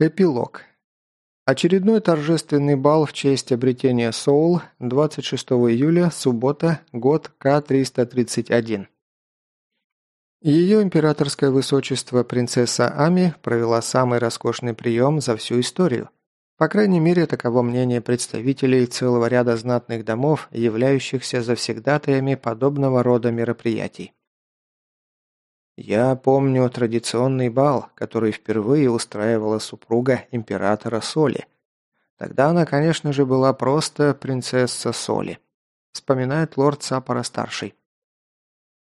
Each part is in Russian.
Эпилог. Очередной торжественный бал в честь обретения Соул 26 июля, суббота, год К-331. Ее императорское высочество принцесса Ами провела самый роскошный прием за всю историю. По крайней мере, таково мнение представителей целого ряда знатных домов, являющихся завсегдатаями подобного рода мероприятий. Я помню традиционный бал, который впервые устраивала супруга императора Соли. Тогда она, конечно же, была просто принцесса Соли. Вспоминает лорд Сапора-старший.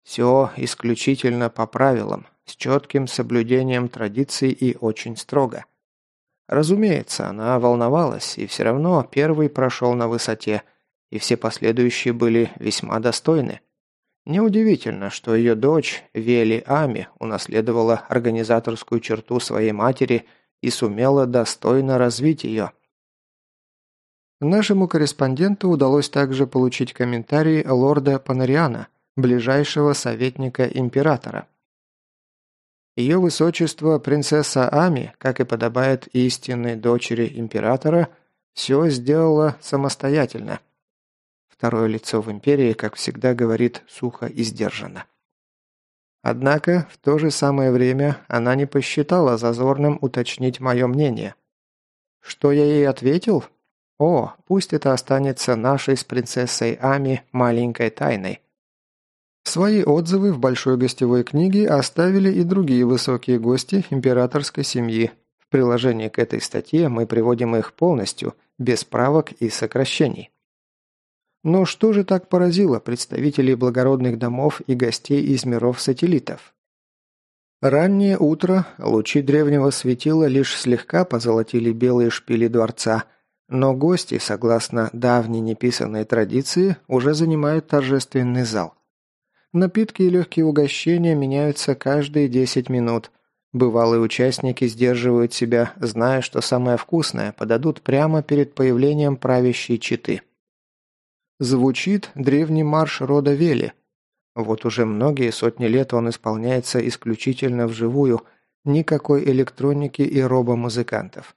Все исключительно по правилам, с четким соблюдением традиций и очень строго. Разумеется, она волновалась, и все равно первый прошел на высоте, и все последующие были весьма достойны. Неудивительно, что ее дочь, Вели Ами, унаследовала организаторскую черту своей матери и сумела достойно развить ее. Нашему корреспонденту удалось также получить комментарий лорда Панариана, ближайшего советника императора. Ее высочество, принцесса Ами, как и подобает истинной дочери императора, все сделала самостоятельно – Второе лицо в империи, как всегда, говорит сухо и сдержанно. Однако, в то же самое время, она не посчитала зазорным уточнить мое мнение. Что я ей ответил? О, пусть это останется нашей с принцессой Ами маленькой тайной. Свои отзывы в большой гостевой книге оставили и другие высокие гости императорской семьи. В приложении к этой статье мы приводим их полностью, без правок и сокращений. Но что же так поразило представителей благородных домов и гостей из миров-сателлитов? Раннее утро, лучи древнего светила лишь слегка позолотили белые шпили дворца, но гости, согласно давней неписанной традиции, уже занимают торжественный зал. Напитки и легкие угощения меняются каждые 10 минут. Бывалые участники сдерживают себя, зная, что самое вкусное подадут прямо перед появлением правящей четы. Звучит древний марш рода Вели. Вот уже многие сотни лет он исполняется исключительно вживую, никакой электроники и робомузыкантов.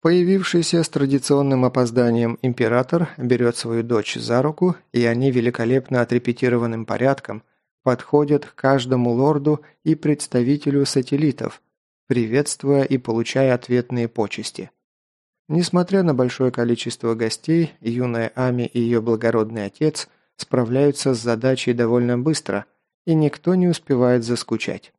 Появившийся с традиционным опозданием император берет свою дочь за руку, и они великолепно отрепетированным порядком подходят к каждому лорду и представителю сателлитов, приветствуя и получая ответные почести – Несмотря на большое количество гостей, юная Ами и ее благородный отец справляются с задачей довольно быстро, и никто не успевает заскучать.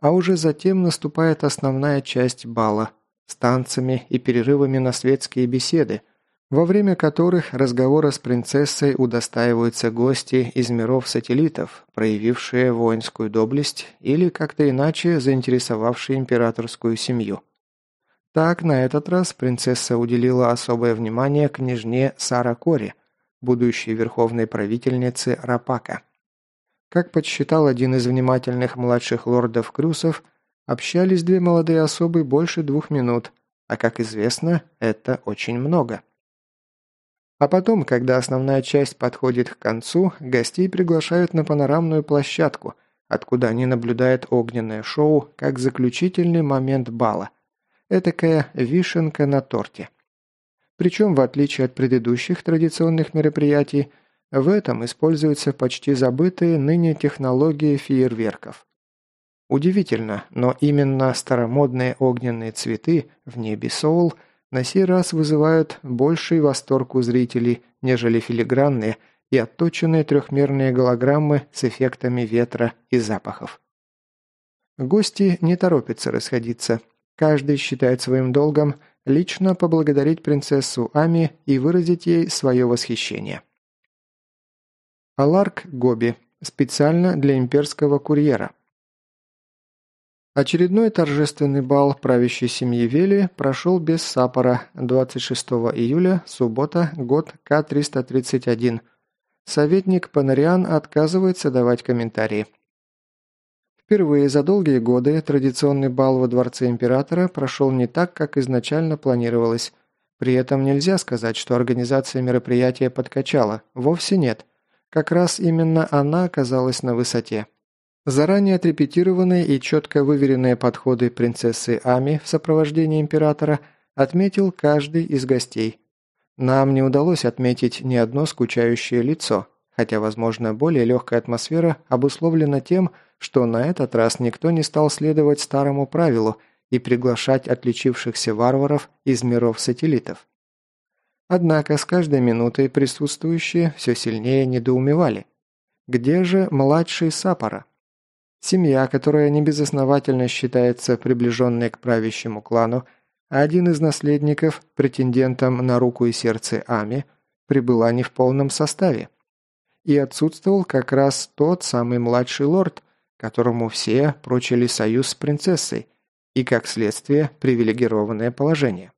А уже затем наступает основная часть бала с танцами и перерывами на светские беседы, во время которых разговора с принцессой удостаиваются гости из миров-сателлитов, проявившие воинскую доблесть или как-то иначе заинтересовавшие императорскую семью. Так, на этот раз принцесса уделила особое внимание княжне Сара Кори, будущей верховной правительнице Рапака. Как подсчитал один из внимательных младших лордов Крюсов, общались две молодые особы больше двух минут, а как известно, это очень много. А потом, когда основная часть подходит к концу, гостей приглашают на панорамную площадку, откуда они наблюдают огненное шоу как заключительный момент бала – Этакая вишенка на торте. Причем, в отличие от предыдущих традиционных мероприятий, в этом используются почти забытые ныне технологии фейерверков. Удивительно, но именно старомодные огненные цветы в небе Соул на сей раз вызывают больший восторг у зрителей, нежели филигранные и отточенные трехмерные голограммы с эффектами ветра и запахов. Гости не торопятся расходиться, Каждый считает своим долгом лично поблагодарить принцессу Ами и выразить ей свое восхищение. Аларк Гоби. Специально для имперского курьера. Очередной торжественный бал правящей семьи Вели прошел без сапора 26 июля, суббота, год К-331. Советник Панариан отказывается давать комментарии. Впервые за долгие годы традиционный бал во дворце императора прошел не так, как изначально планировалось. При этом нельзя сказать, что организация мероприятия подкачала. Вовсе нет. Как раз именно она оказалась на высоте. Заранее отрепетированные и четко выверенные подходы принцессы Ами в сопровождении императора отметил каждый из гостей. Нам не удалось отметить ни одно скучающее лицо, хотя, возможно, более легкая атмосфера обусловлена тем, что на этот раз никто не стал следовать старому правилу и приглашать отличившихся варваров из миров-сателлитов. Однако с каждой минутой присутствующие все сильнее недоумевали. Где же младший Сапора? Семья, которая небезосновательно считается приближенной к правящему клану, а один из наследников, претендентом на руку и сердце Ами, прибыла не в полном составе. И отсутствовал как раз тот самый младший лорд, которому все прочили союз с принцессой и, как следствие, привилегированное положение.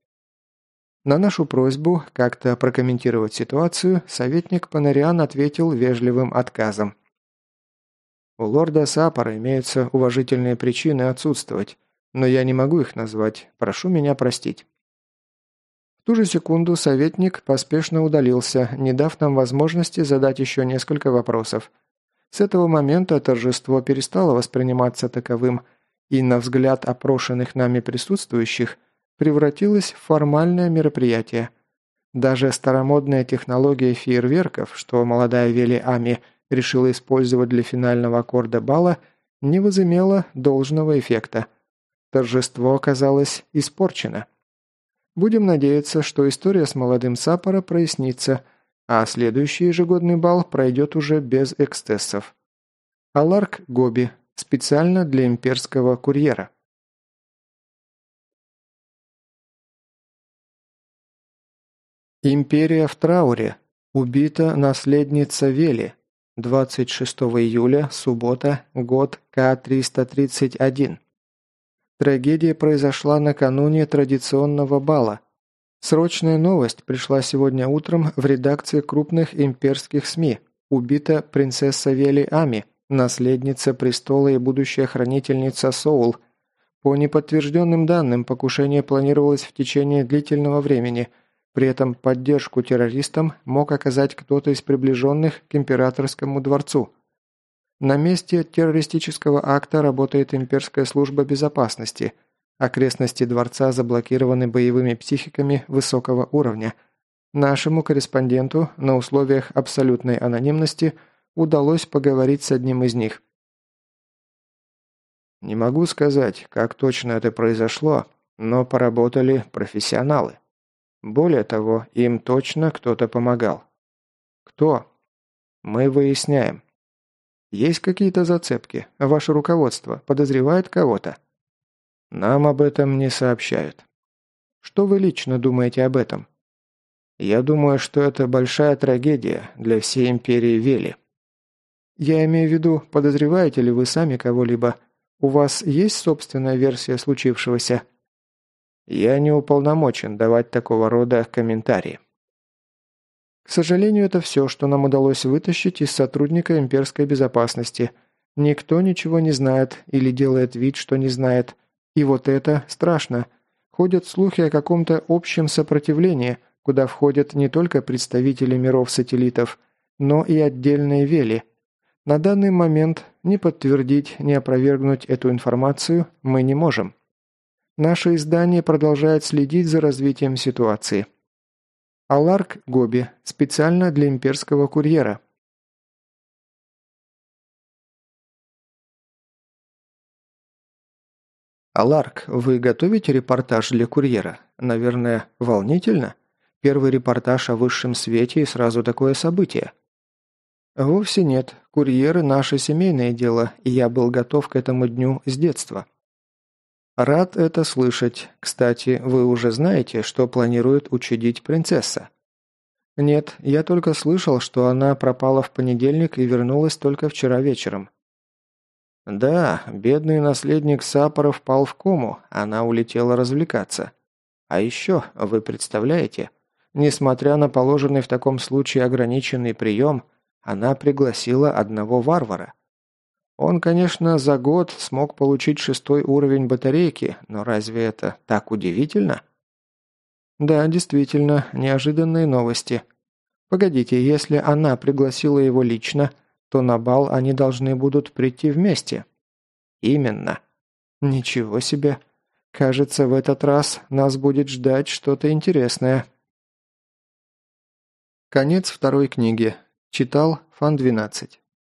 На нашу просьбу как-то прокомментировать ситуацию советник Панариан ответил вежливым отказом. У лорда Сапора имеются уважительные причины отсутствовать, но я не могу их назвать, прошу меня простить. Ту же секунду советник поспешно удалился, не дав нам возможности задать еще несколько вопросов. С этого момента торжество перестало восприниматься таковым, и на взгляд опрошенных нами присутствующих превратилось в формальное мероприятие. Даже старомодная технология фейерверков, что молодая Вели Ами – решила использовать для финального аккорда бала, не возымело должного эффекта. Торжество оказалось испорчено. Будем надеяться, что история с молодым Сапора прояснится, а следующий ежегодный бал пройдет уже без эксцессов. Аларк Гоби. Специально для имперского курьера. Империя в трауре. Убита наследница Вели. 26 июля, суббота, год К-331. Трагедия произошла накануне традиционного бала. Срочная новость пришла сегодня утром в редакции крупных имперских СМИ. Убита принцесса Вели Ами, наследница престола и будущая хранительница Соул. По неподтвержденным данным, покушение планировалось в течение длительного времени – при этом поддержку террористам мог оказать кто-то из приближенных к императорскому дворцу. На месте террористического акта работает имперская служба безопасности. Окрестности дворца заблокированы боевыми психиками высокого уровня. Нашему корреспонденту на условиях абсолютной анонимности удалось поговорить с одним из них. «Не могу сказать, как точно это произошло, но поработали профессионалы». Более того, им точно кто-то помогал. Кто? Мы выясняем. Есть какие-то зацепки? Ваше руководство подозревает кого-то? Нам об этом не сообщают. Что вы лично думаете об этом? Я думаю, что это большая трагедия для всей империи Вели. Я имею в виду, подозреваете ли вы сами кого-либо? У вас есть собственная версия случившегося? Я не уполномочен давать такого рода комментарии. К сожалению, это все, что нам удалось вытащить из сотрудника имперской безопасности. Никто ничего не знает или делает вид, что не знает. И вот это страшно. Ходят слухи о каком-то общем сопротивлении, куда входят не только представители миров-сателлитов, но и отдельные вели. На данный момент ни подтвердить, ни опровергнуть эту информацию мы не можем. Наше издание продолжает следить за развитием ситуации. Аларк Гоби. Специально для имперского курьера. Аларк, вы готовите репортаж для курьера? Наверное, волнительно? Первый репортаж о высшем свете и сразу такое событие. Вовсе нет. Курьеры – наше семейное дело, и я был готов к этому дню с детства. «Рад это слышать. Кстати, вы уже знаете, что планирует учудить принцесса?» «Нет, я только слышал, что она пропала в понедельник и вернулась только вчера вечером». «Да, бедный наследник Сапоров пал в кому, она улетела развлекаться. А еще, вы представляете, несмотря на положенный в таком случае ограниченный прием, она пригласила одного варвара. Он, конечно, за год смог получить шестой уровень батарейки, но разве это так удивительно? Да, действительно, неожиданные новости. Погодите, если она пригласила его лично, то на бал они должны будут прийти вместе. Именно. Ничего себе. Кажется, в этот раз нас будет ждать что-то интересное. Конец второй книги. Читал Фан 12.